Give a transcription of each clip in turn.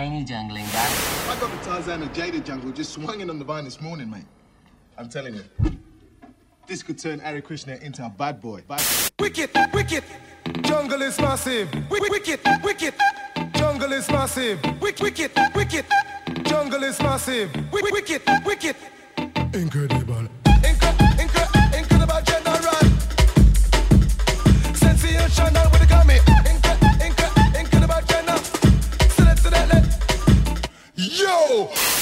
Any jungling guy? I got the Tarzan of Jada jungle just swinging on the vine this morning, mate. I'm telling you. This could turn Hare Krishna into a bad boy. Bad Wicked, wicked, jungle is massive. Wicked, wicked, wicked, jungle is massive. Wicked, wicked, wicked, jungle is massive. Wicked, wicked, wicked, incredible. Incre- incre- incredible general. Sensational with the gummy. Yo!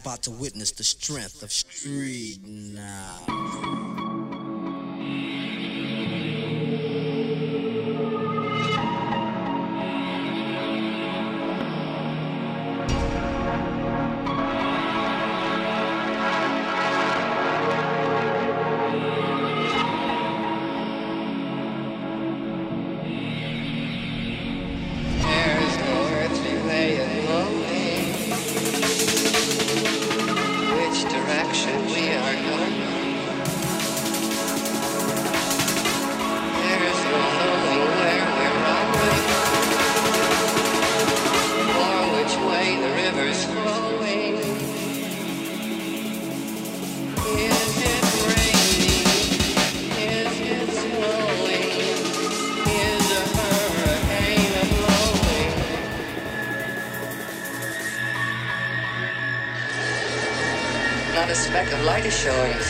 About to witness the strength of Street Now. Of light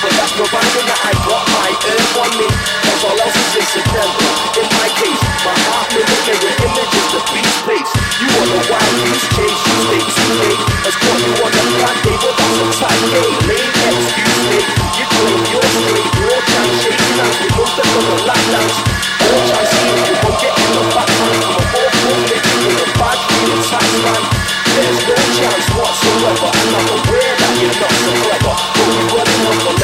but that's providing that I got my earth on me. Cause all else is incidental. In my case, my heart mirror mirror image is the beast place. You want a wild goose chase, you stay too late. Caught you on day, but that's a tight game. Late excuse me, you claim you're straight. Your chance shaking hands with no step on the lockdowns. All chance you won't get in the back man. I'm a four nigga with a bad feeling tax man. There's no chance whatsoever, I'm aware that you're not so clever.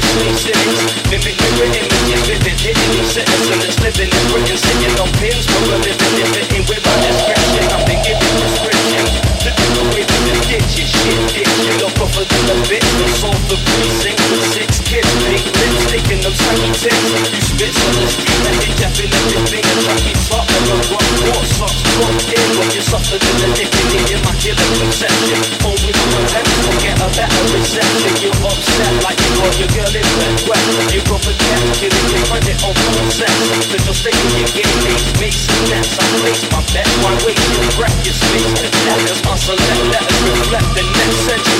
gain phrases, slave cynics. Mimic mirror images, vivid, hitting each sentence. And it's living in Britain, sitting on pins from a living, living with my discretion. I've been given prescription to do away with the ditches. Shit, ditch, you look rougher than a bitch. Soul for precinct six kids. Pink lips, taking them tiny tips. You spits on the street and they jeffing everything. A tracky top and a rock, what socks, dropped. When you suffer the nicking in immaculate conception. Only for attempts will get a better reception. You're upset like you got your girl in bed wet. You got a cat giving you credit on full sex. So just stay in your game. I place my bet. Why waste your breath? Your space to death. Letters reflect the next century.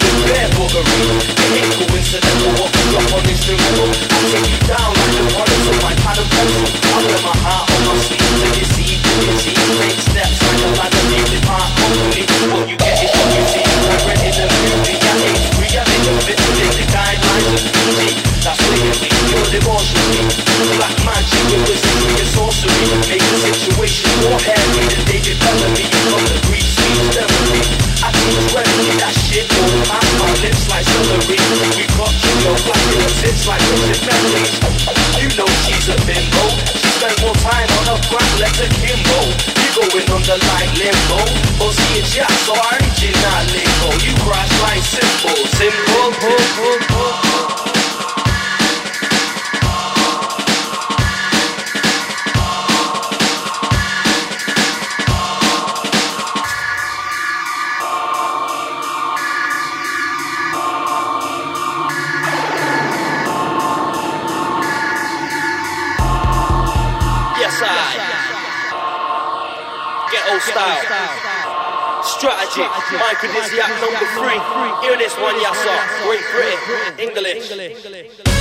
coincidental what drop on instrumental. I take you down like the products of my pencil. I my heart on my sleeve deceive the disease. Take steps like a ladder leave the part. What you get is what you see. I read in the movie. I ain't free. I didn't fit the. That's leave your devotion. Black magic with and sorcery. Make the situation more hairy than David Bellamy. From the Greek speech therapy. I teach remedy. That shit won't pass my lips like celery. We got you, your black in the like. You know she's a bimbo. She more time on her flat legs than Kimbo. You going under like limbo. Or see a so I original lingo. You crash like simple, simple. My yeah, number three. Hear this one, y'all. Great Britain, English. English.